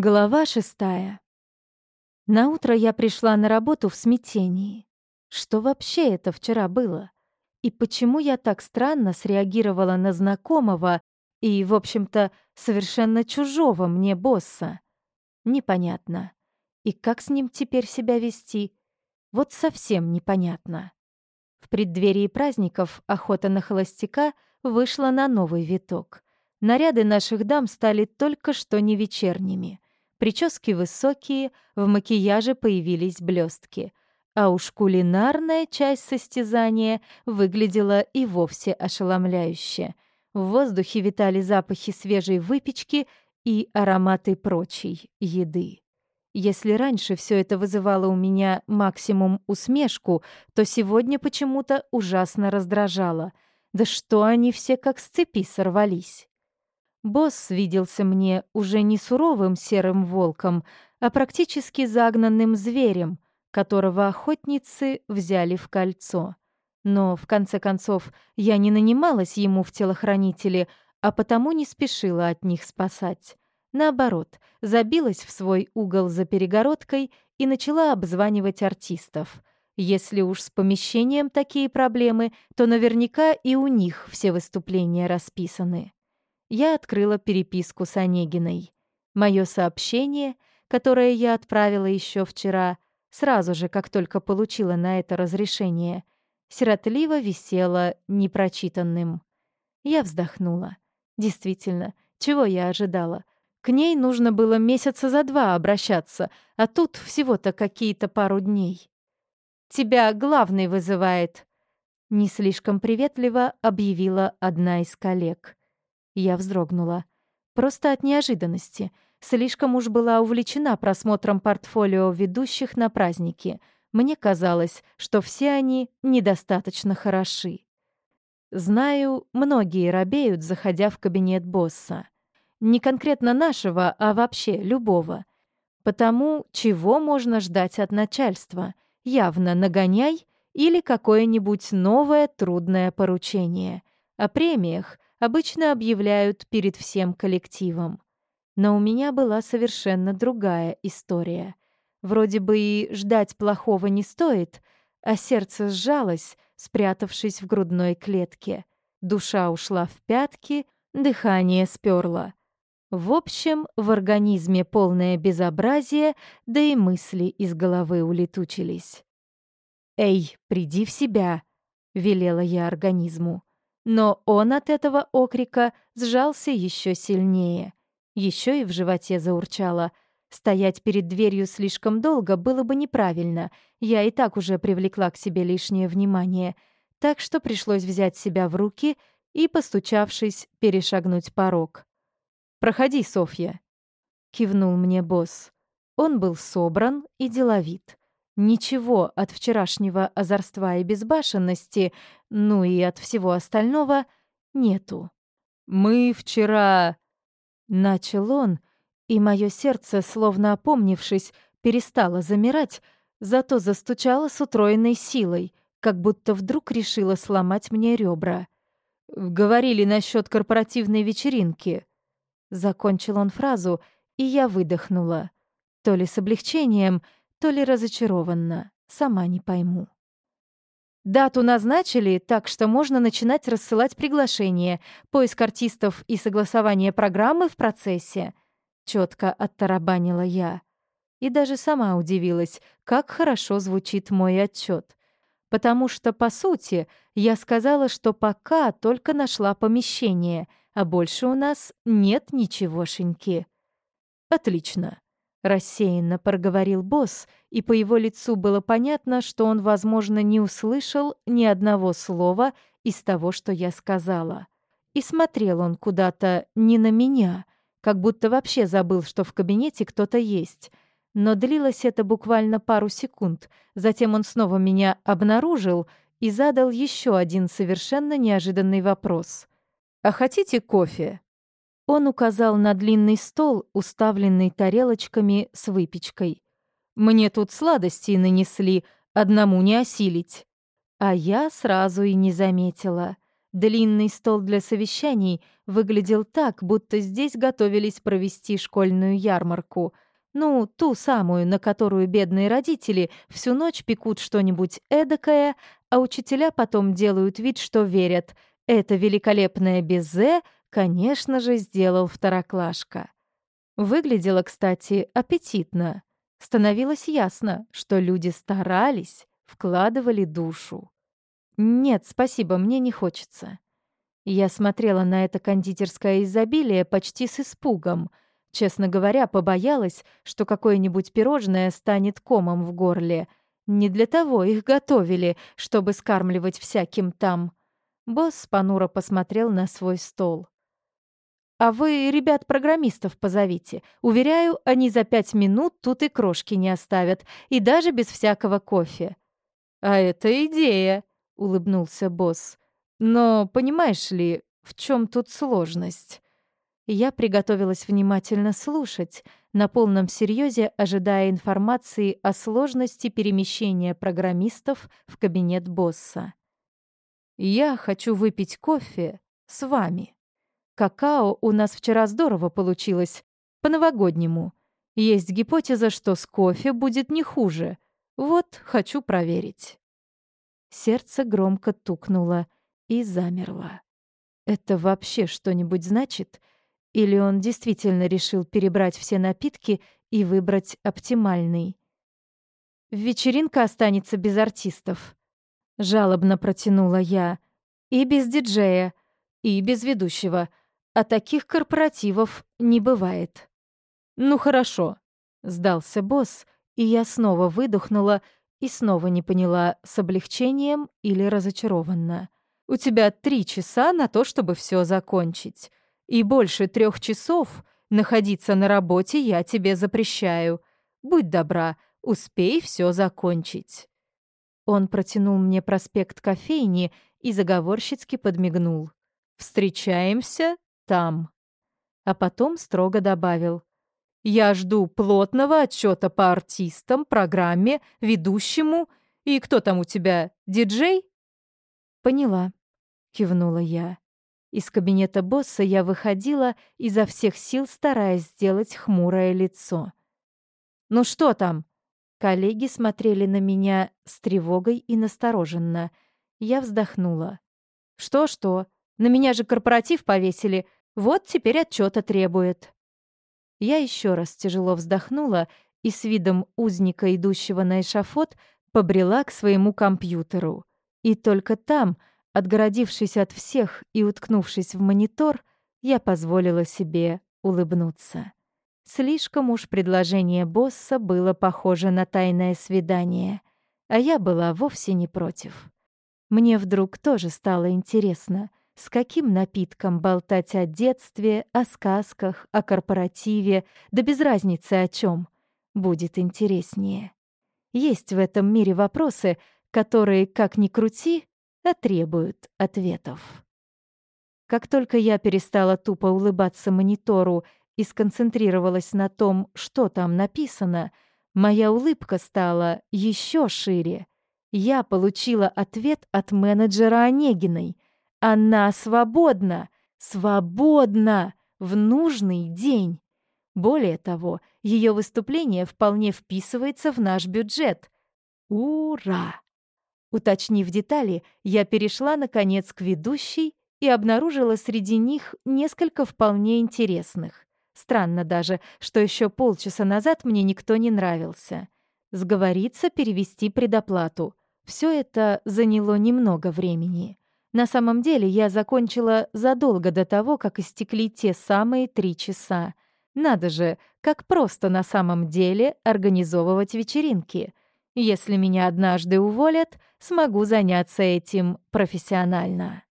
Глава шестая. На утро я пришла на работу в смятении. Что вообще это вчера было? И почему я так странно среагировала на знакомого и, в общем-то, совершенно чужого мне босса? Непонятно. И как с ним теперь себя вести? Вот совсем непонятно. В преддверии праздников охота на холостяка вышла на новый виток — Наряды наших дам стали только что не вечерними. Прически высокие, в макияже появились блестки. А уж кулинарная часть состязания выглядела и вовсе ошеломляюще. В воздухе витали запахи свежей выпечки и ароматы прочей еды. Если раньше все это вызывало у меня максимум усмешку, то сегодня почему-то ужасно раздражало. Да что они все как с цепи сорвались. Босс виделся мне уже не суровым серым волком, а практически загнанным зверем, которого охотницы взяли в кольцо. Но, в конце концов, я не нанималась ему в телохранители, а потому не спешила от них спасать. Наоборот, забилась в свой угол за перегородкой и начала обзванивать артистов. Если уж с помещением такие проблемы, то наверняка и у них все выступления расписаны я открыла переписку с Онегиной. Мое сообщение, которое я отправила еще вчера, сразу же, как только получила на это разрешение, сиротливо висело непрочитанным. Я вздохнула. Действительно, чего я ожидала? К ней нужно было месяца за два обращаться, а тут всего-то какие-то пару дней. «Тебя главный вызывает», — не слишком приветливо объявила одна из коллег. Я вздрогнула. Просто от неожиданности. Слишком уж была увлечена просмотром портфолио ведущих на праздники. Мне казалось, что все они недостаточно хороши. Знаю, многие робеют, заходя в кабинет босса. Не конкретно нашего, а вообще любого. Потому чего можно ждать от начальства? Явно нагоняй или какое-нибудь новое трудное поручение. О премиях обычно объявляют перед всем коллективом. Но у меня была совершенно другая история. Вроде бы и ждать плохого не стоит, а сердце сжалось, спрятавшись в грудной клетке. Душа ушла в пятки, дыхание сперло. В общем, в организме полное безобразие, да и мысли из головы улетучились. «Эй, приди в себя!» — велела я организму. Но он от этого окрика сжался еще сильнее. Еще и в животе заурчало. Стоять перед дверью слишком долго было бы неправильно. Я и так уже привлекла к себе лишнее внимание. Так что пришлось взять себя в руки и, постучавшись, перешагнуть порог. «Проходи, Софья», — кивнул мне босс. Он был собран и деловит. Ничего от вчерашнего озорства и безбашенности, ну и от всего остального, нету. «Мы вчера...» Начал он, и мое сердце, словно опомнившись, перестало замирать, зато застучало с утроенной силой, как будто вдруг решило сломать мне ребра. «Говорили насчет корпоративной вечеринки». Закончил он фразу, и я выдохнула. То ли с облегчением, то ли разочарованно, сама не пойму. Дату назначили, так что можно начинать рассылать приглашения, поиск артистов и согласование программы в процессе. Четко оттарабанила я. И даже сама удивилась, как хорошо звучит мой отчет. Потому что, по сути, я сказала, что пока только нашла помещение, а больше у нас нет ничегошеньки. Отлично. Рассеянно проговорил босс, и по его лицу было понятно, что он, возможно, не услышал ни одного слова из того, что я сказала. И смотрел он куда-то не на меня, как будто вообще забыл, что в кабинете кто-то есть. Но длилось это буквально пару секунд. Затем он снова меня обнаружил и задал еще один совершенно неожиданный вопрос. «А хотите кофе?» Он указал на длинный стол, уставленный тарелочками с выпечкой. «Мне тут сладости нанесли, одному не осилить». А я сразу и не заметила. Длинный стол для совещаний выглядел так, будто здесь готовились провести школьную ярмарку. Ну, ту самую, на которую бедные родители всю ночь пекут что-нибудь эдакое, а учителя потом делают вид, что верят. Это великолепное безе, конечно же, сделал второклашка. Выглядело, кстати, аппетитно. Становилось ясно, что люди старались, вкладывали душу. «Нет, спасибо, мне не хочется». Я смотрела на это кондитерское изобилие почти с испугом. Честно говоря, побоялась, что какое-нибудь пирожное станет комом в горле. Не для того их готовили, чтобы скармливать всяким там. Босс понуро посмотрел на свой стол. «А вы ребят-программистов позовите. Уверяю, они за пять минут тут и крошки не оставят, и даже без всякого кофе». «А это идея», — улыбнулся босс. «Но, понимаешь ли, в чем тут сложность?» Я приготовилась внимательно слушать, на полном серьезе ожидая информации о сложности перемещения программистов в кабинет босса. «Я хочу выпить кофе с вами». Какао у нас вчера здорово получилось. По-новогоднему. Есть гипотеза, что с кофе будет не хуже. Вот, хочу проверить. Сердце громко тукнуло и замерло. Это вообще что-нибудь значит? Или он действительно решил перебрать все напитки и выбрать оптимальный? Вечеринка останется без артистов. Жалобно протянула я. И без диджея, и без ведущего — а таких корпоративов не бывает. «Ну хорошо», — сдался босс, и я снова выдохнула и снова не поняла, с облегчением или разочарованно. «У тебя три часа на то, чтобы все закончить. И больше трех часов находиться на работе я тебе запрещаю. Будь добра, успей все закончить». Он протянул мне проспект кофейни и заговорщицки подмигнул. «Встречаемся там. А потом строго добавил. «Я жду плотного отчета по артистам, программе, ведущему. И кто там у тебя, диджей?» «Поняла», — кивнула я. Из кабинета босса я выходила, изо всех сил стараясь сделать хмурое лицо. «Ну что там?» Коллеги смотрели на меня с тревогой и настороженно. Я вздохнула. «Что-что? На меня же корпоратив повесили. Вот теперь отчета требует. Я еще раз тяжело вздохнула и с видом узника, идущего на эшафот, побрела к своему компьютеру. И только там, отгородившись от всех и уткнувшись в монитор, я позволила себе улыбнуться. Слишком уж предложение босса было похоже на тайное свидание, а я была вовсе не против. Мне вдруг тоже стало интересно, с каким напитком болтать о детстве, о сказках, о корпоративе, да без разницы о чем, будет интереснее. Есть в этом мире вопросы, которые, как ни крути, а требуют ответов. Как только я перестала тупо улыбаться монитору и сконцентрировалась на том, что там написано, моя улыбка стала еще шире. Я получила ответ от менеджера Онегиной — она свободна, свободна в нужный день. Более того, ее выступление вполне вписывается в наш бюджет. Ура! Уточнив детали, я перешла, наконец, к ведущей и обнаружила среди них несколько вполне интересных. Странно даже, что еще полчаса назад мне никто не нравился. Сговориться, перевести предоплату. Все это заняло немного времени. На самом деле я закончила задолго до того, как истекли те самые три часа. Надо же, как просто на самом деле организовывать вечеринки. Если меня однажды уволят, смогу заняться этим профессионально.